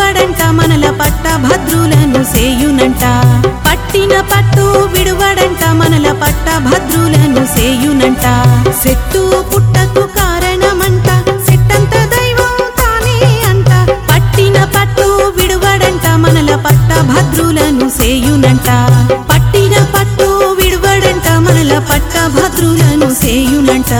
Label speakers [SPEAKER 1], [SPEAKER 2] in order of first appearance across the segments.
[SPEAKER 1] విడువడంట మనల పట్ట భద్రులను సేయునంట. పట్టిన పట్టు విడువడంట మనల పట్ట భద్రులను సేయునంట. సెట్టు పుట్టకు కారణమంట సెట్టంత దైవం తానే అంట. పట్టిన పట్టు విడువడంట మనల పట్ట భద్రులను సేయునంట. పట్టిన పట్టు విడువడంట మనల పట్ట భద్రులను సేయునంట.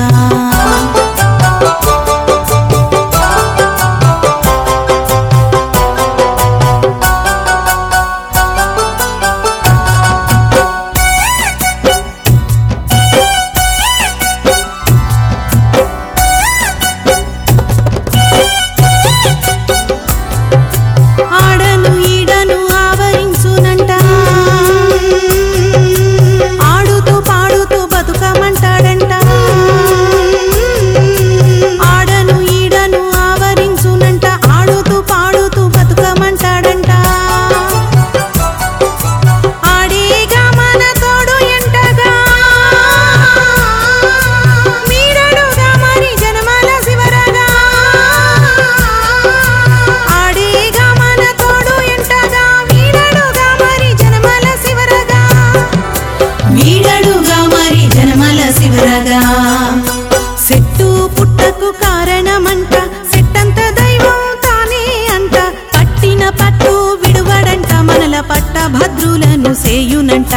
[SPEAKER 1] చేయునంట.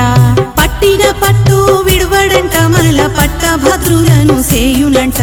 [SPEAKER 1] పట్టిగా పట్టు విడవడంట మనల పట్ట భద్రులను చేయునంట.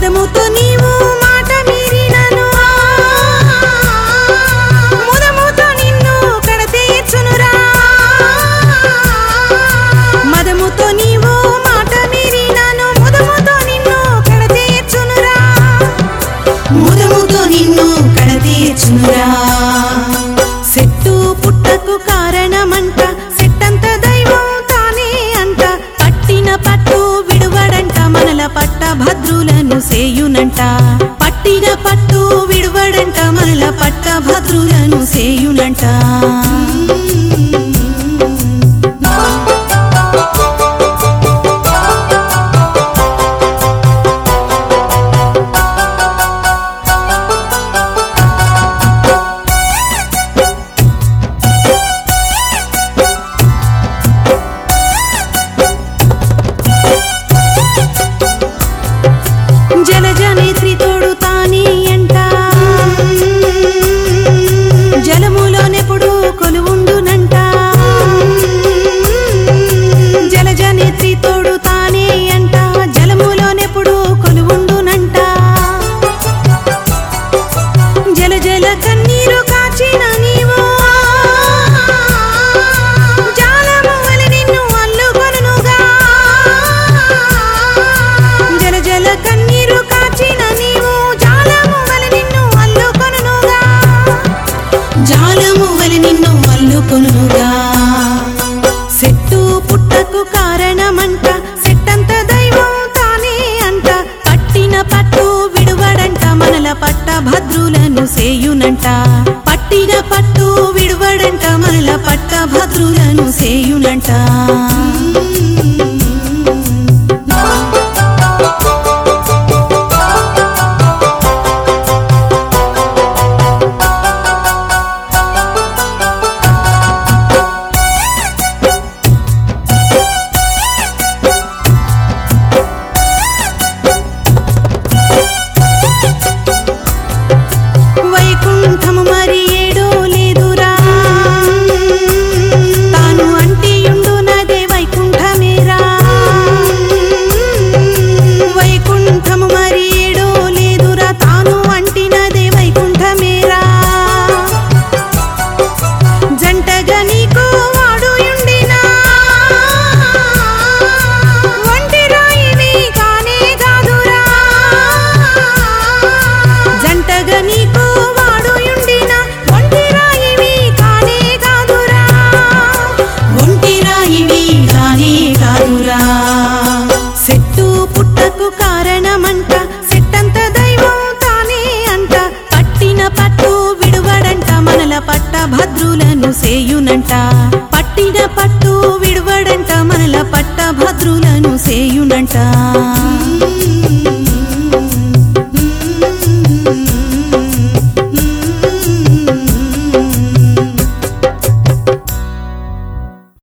[SPEAKER 1] でもとにも సేయునంట పట్టిన పట్టు విడువడంట మనల పట్ట భద్రులను సేయునంట జలజనేత్రి తోడుతాని అంట. జలములో జాలము నిన్ను అల్లుకొనుగా సెట్టు పుట్టకు కారణమంట సెట్టంత దైవం తానే అంట. పట్టిన పట్టు విడువడంట మనల పట్ట భద్రులను సేయునంట. పట్టిన పట్టు విడువడంట మనల పట్ట భద్రులను సేయునంట. చేయునంట. పట్టిన పట్టు విడవడంట మనల పట్టభద్రులను చేయునంట.